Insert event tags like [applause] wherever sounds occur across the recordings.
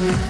Mm-hmm.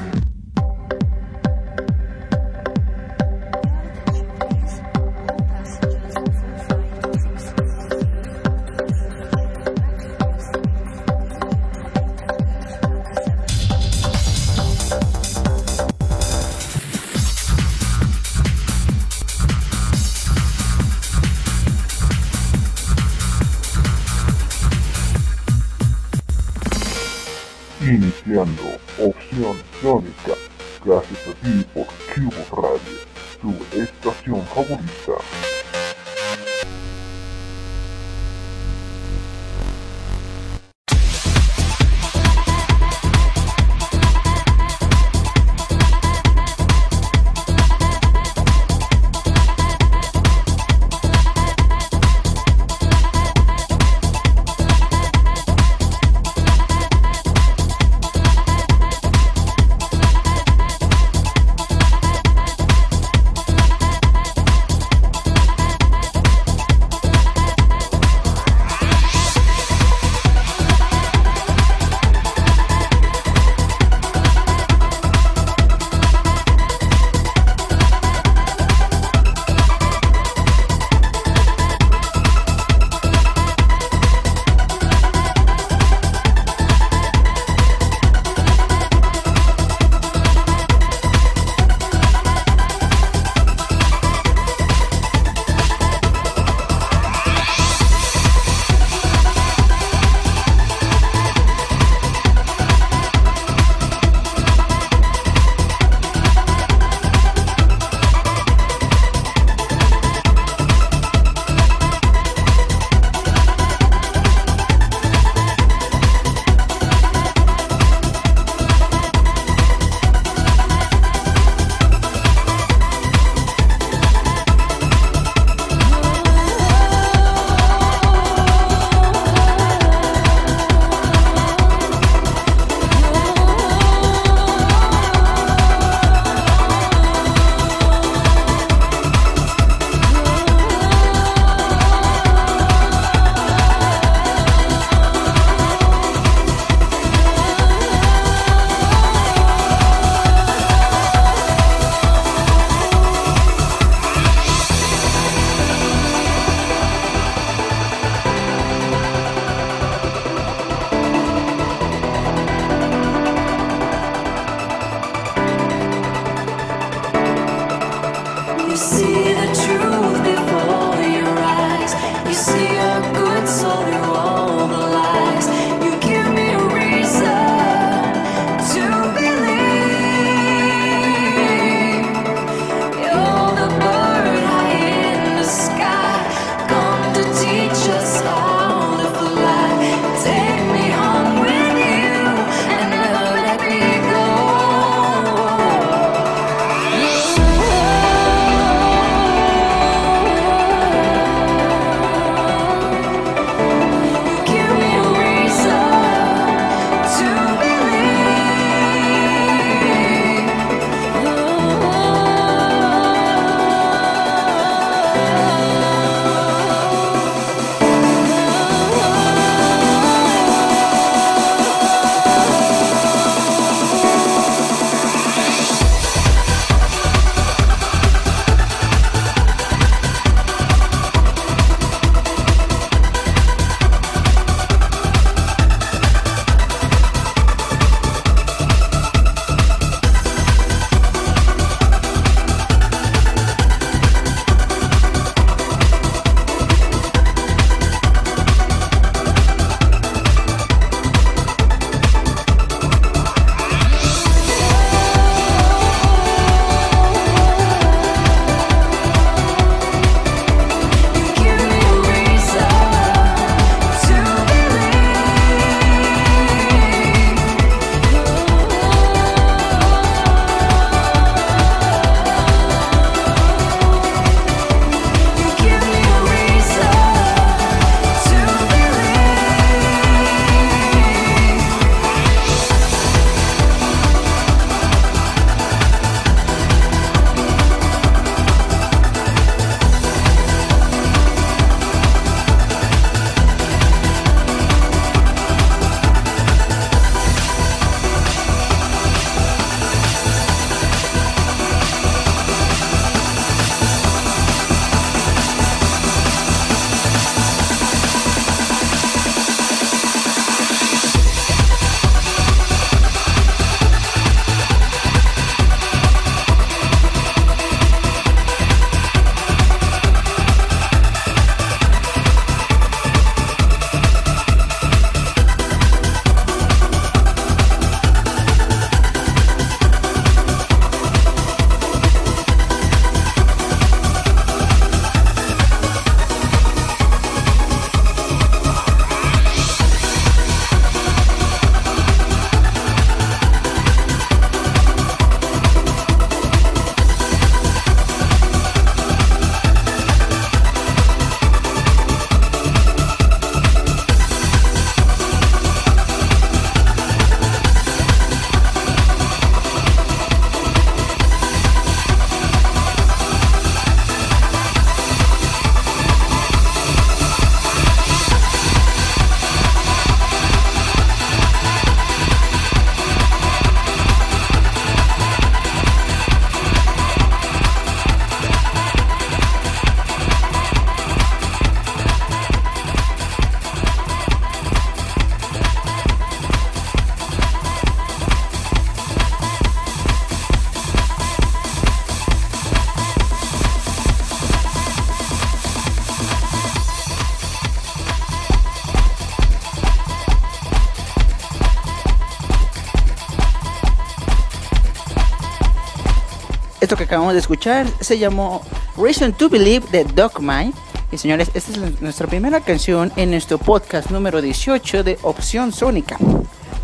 Esto que acabamos de escuchar se llamó Reason to Believe de Dogma. Y señores, esta es nuestra primera canción en nuestro podcast número 18 de Opción Sónica.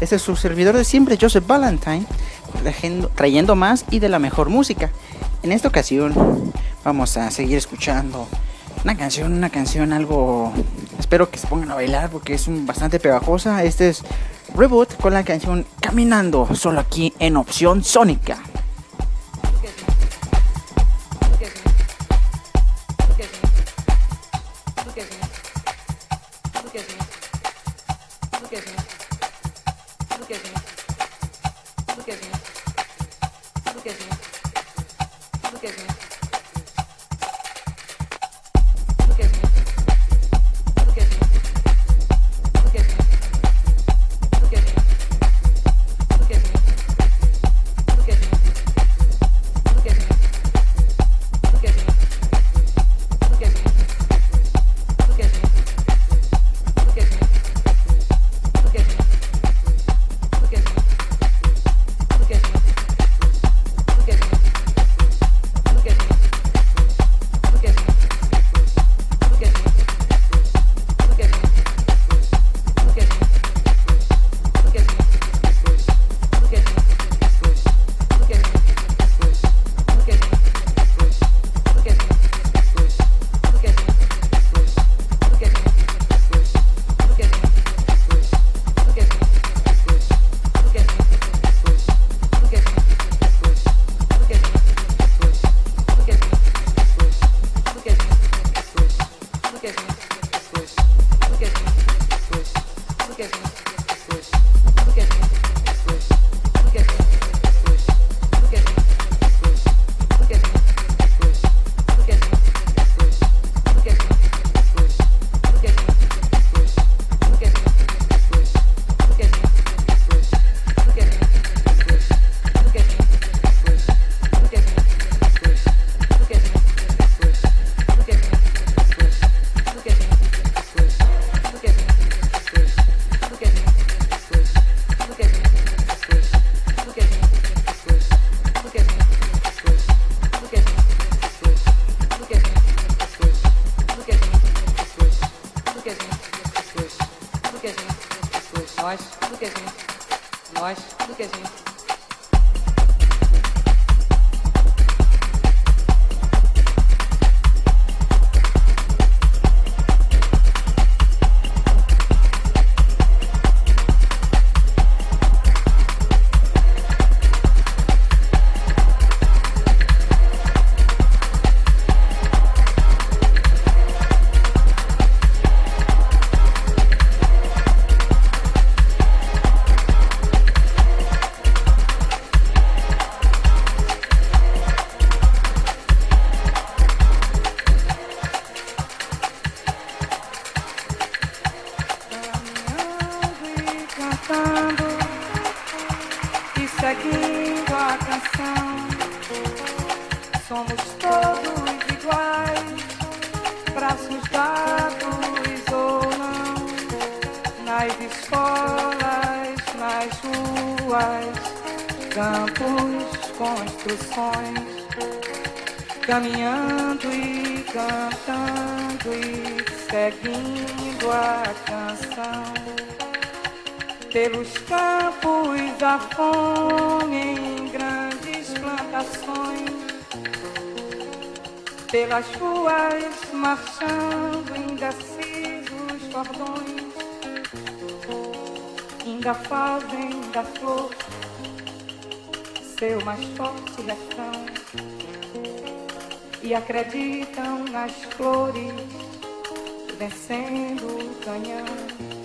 Este es su servidor de siempre, Joseph Valentine, trayendo más y de la mejor música. En esta ocasión vamos a seguir escuchando una canción, una canción algo... Espero que se pongan a bailar porque es bastante pegajosa. Este es Reboot con la canción Caminando, solo aquí en Opción Sónica. nós, do que a gente, nós, do que a gente. Pelas ruas marchando indecisos cordões. Ainda fazem da flor seu mais forte refrão. E acreditam nas flores vencendo o canhão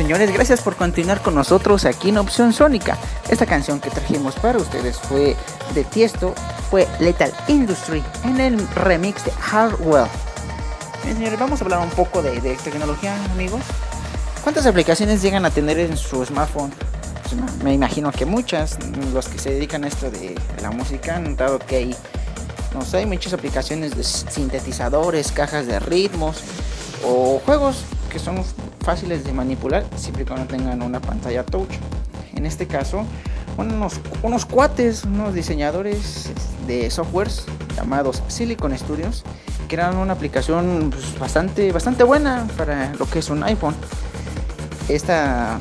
señores, gracias por continuar con nosotros aquí en Opción Sónica. Esta canción que trajimos para ustedes fue de Tiesto, fue Lethal Industry en el remix de Hardwell. Bien, señores, vamos a hablar un poco de, de tecnología, amigos. ¿Cuántas aplicaciones llegan a tener en su smartphone? Pues, me imagino que muchas. Los que se dedican a esto de la música han notado que hay, no sé, hay muchas aplicaciones de sintetizadores, cajas de ritmos o juegos que son fáciles de manipular siempre y cuando tengan una pantalla touch. En este caso, unos, unos cuates, unos diseñadores de softwares llamados Silicon Studios, crearon una aplicación pues, bastante, bastante buena para lo que es un iPhone. Esta,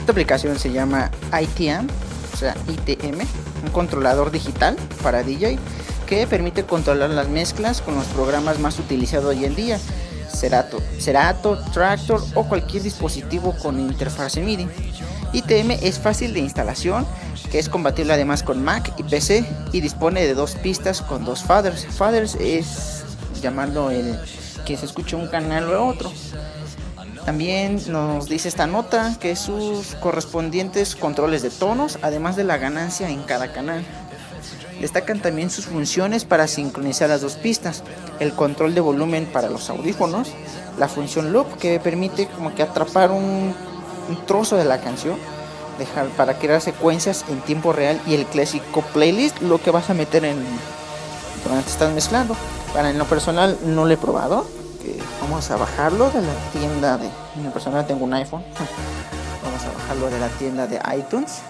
esta aplicación se llama ITM, o sea, ITM, un controlador digital para DJ que permite controlar las mezclas con los programas más utilizados hoy en día Cerato, Cerato, Tractor o cualquier dispositivo con interfase MIDI. ITM es fácil de instalación, que es compatible además con Mac y PC y dispone de dos pistas con dos faders. Faders es llamarlo el que se escuche un canal o otro. También nos dice esta nota que sus correspondientes controles de tonos, además de la ganancia en cada canal. Destacan también sus funciones para sincronizar las dos pistas, el control de volumen para los audífonos, la función loop que permite como que atrapar un, trozo de la canción dejar para crear secuencias en tiempo real y el clásico playlist lo que vas a meter en cuando te estás mezclando. Para en lo personal no lo he probado vamos a bajarlo de la tienda de en lo personal tengo un iPhone [laughs] vamos a bajarlo de la tienda de iTunes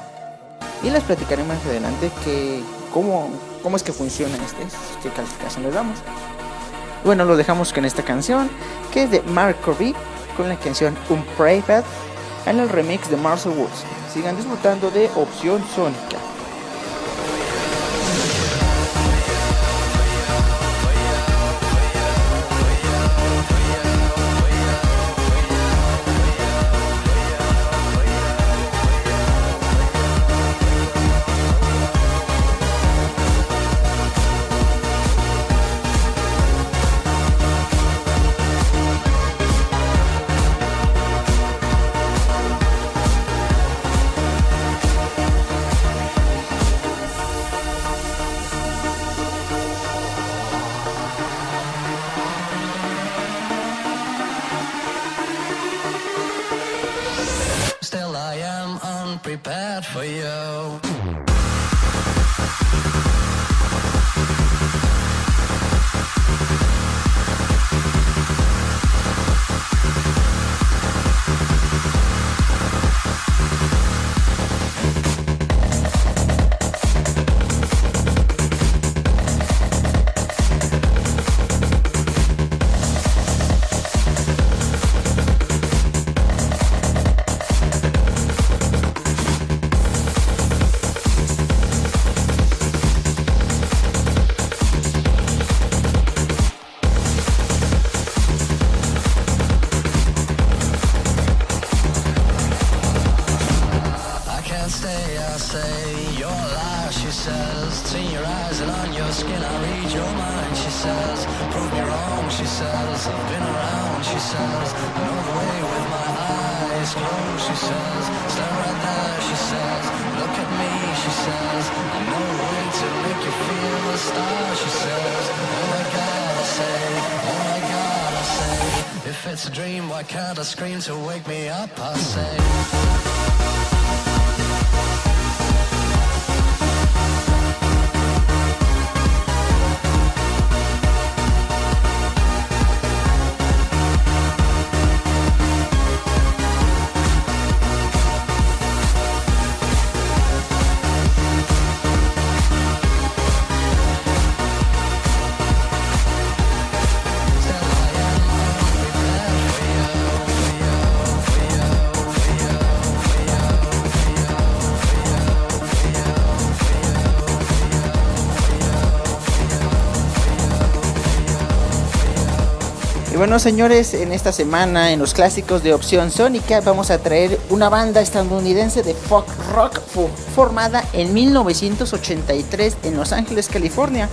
y les platicaré más adelante que cómo, cómo es que funciona este, qué calificación le damos. Bueno, lo dejamos con esta canción que es de Mark Corby con la canción Un Private en el remix de Marcel Woods. Sigan disfrutando de Opción Sónica. prepared for you. Dream, why can't I scream to wake me up, I say. Señores, en esta semana en los clásicos de Opción Sónica vamos a traer una banda estadounidense de folk rock fo- formada en 1983 en Los Ángeles, California.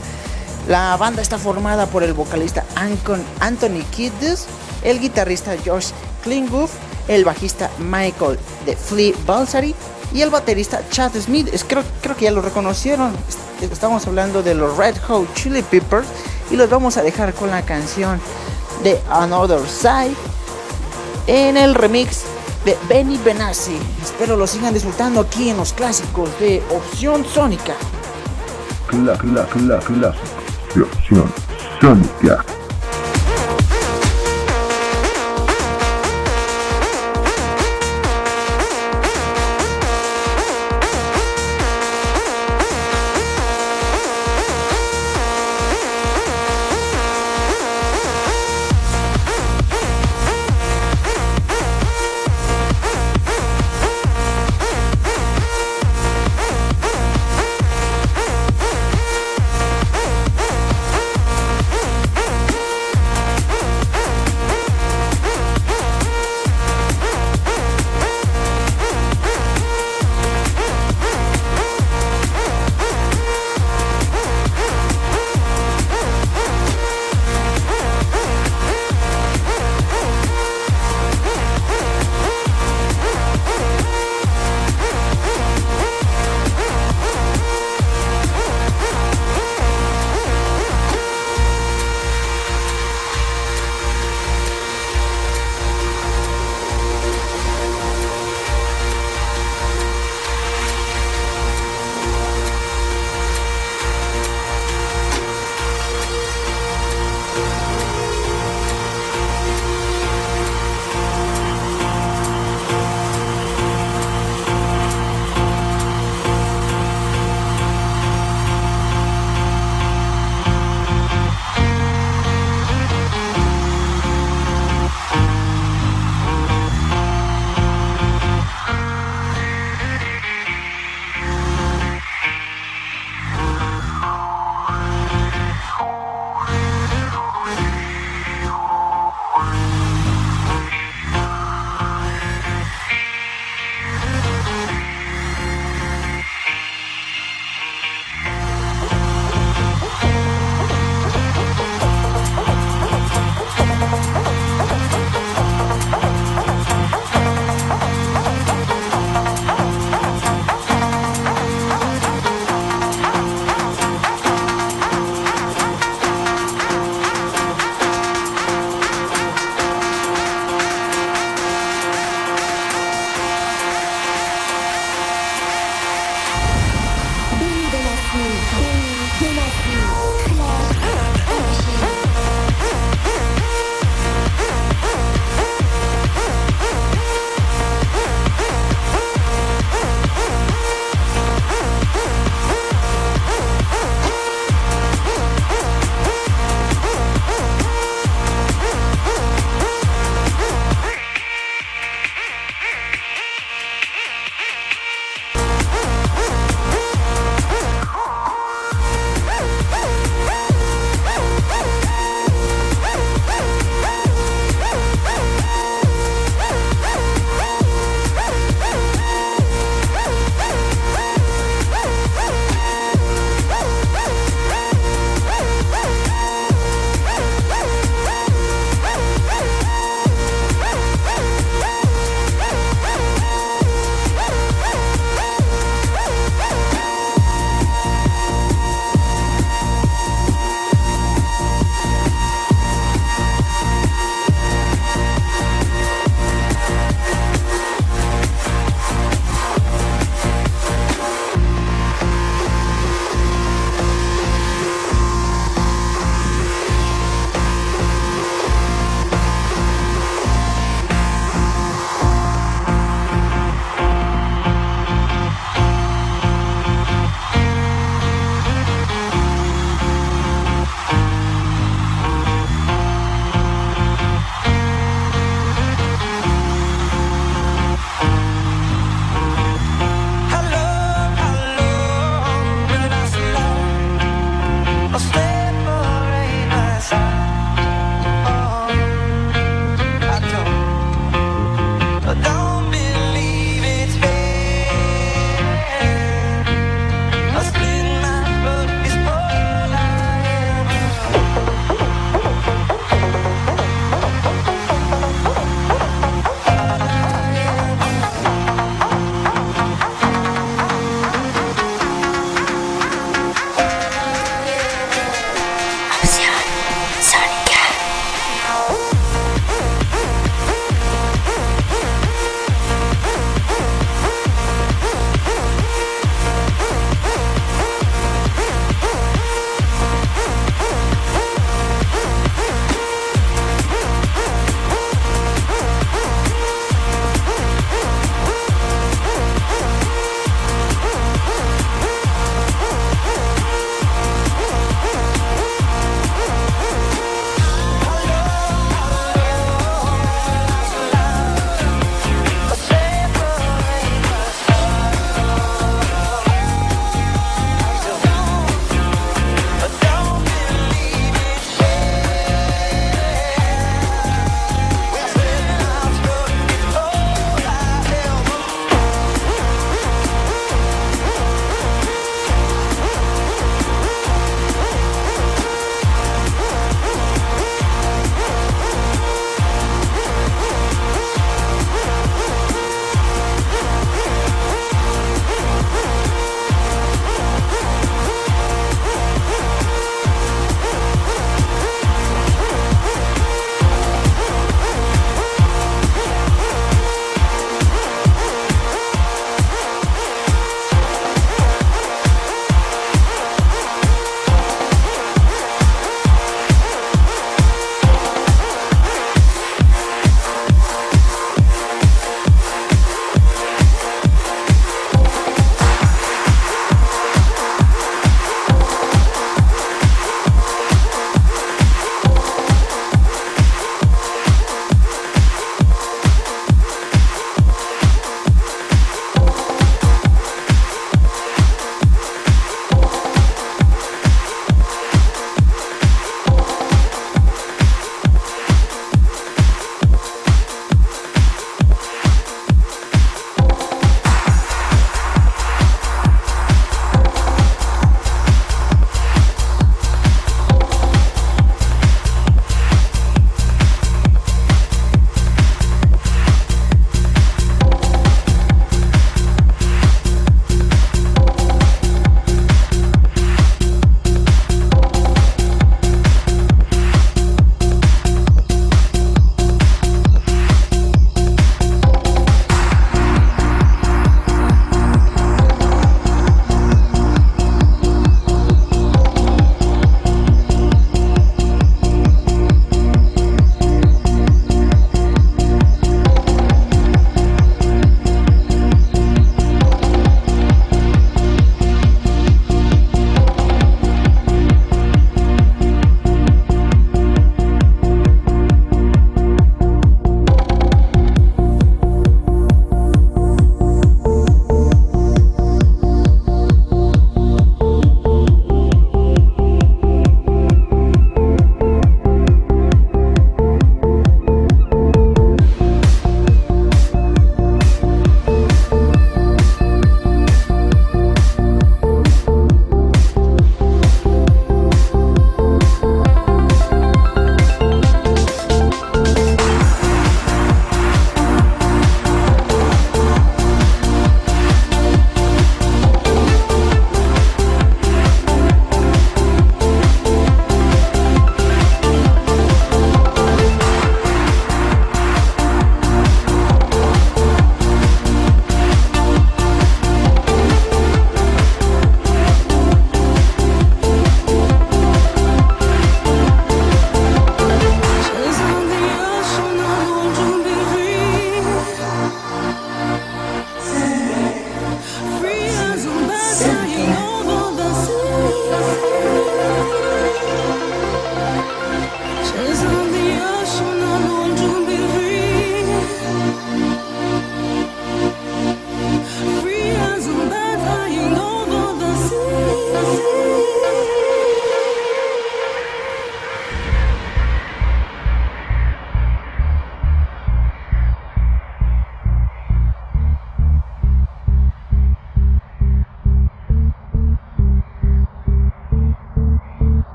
La banda está formada por el vocalista Anthony Kiddus, el guitarrista Josh Klinghoff, el bajista Michael de Flea Balsari y el baterista Chad Smith. Creo, creo que ya lo reconocieron. Est- Estamos hablando de los Red Hot Chili Peppers y los vamos a dejar con la canción de Another Side en el remix de Benny Benassi. Espero lo sigan disfrutando aquí en los clásicos de Opción Sónica. Cla, cla, cla, clásico de Opción Sónica.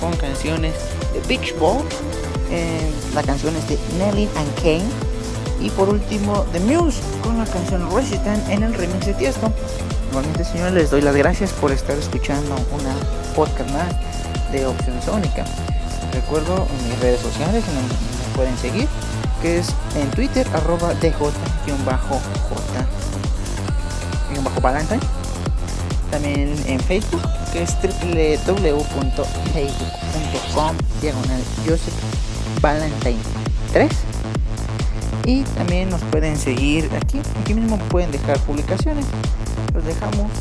Con canciones de Beach Boy. eh, la canción es de Nelly and Kane. Y por último, The Muse con la canción Resident en el remix de Tiesto. Nuevamente, señores, les doy las gracias por estar escuchando una podcast de Opción Sónica. Recuerdo mis redes sociales, donde me pueden seguir, que es en Twitter, arroba DJ-J-Valentine. También en Facebook, que es www.facebook.com diagonal Joseph Valentine 3. Y también nos pueden seguir aquí, aquí mismo pueden dejar publicaciones. Los dejamos.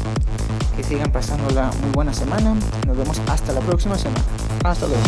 Que sigan pasando la muy buena semana. Nos vemos hasta la próxima semana. Hasta luego.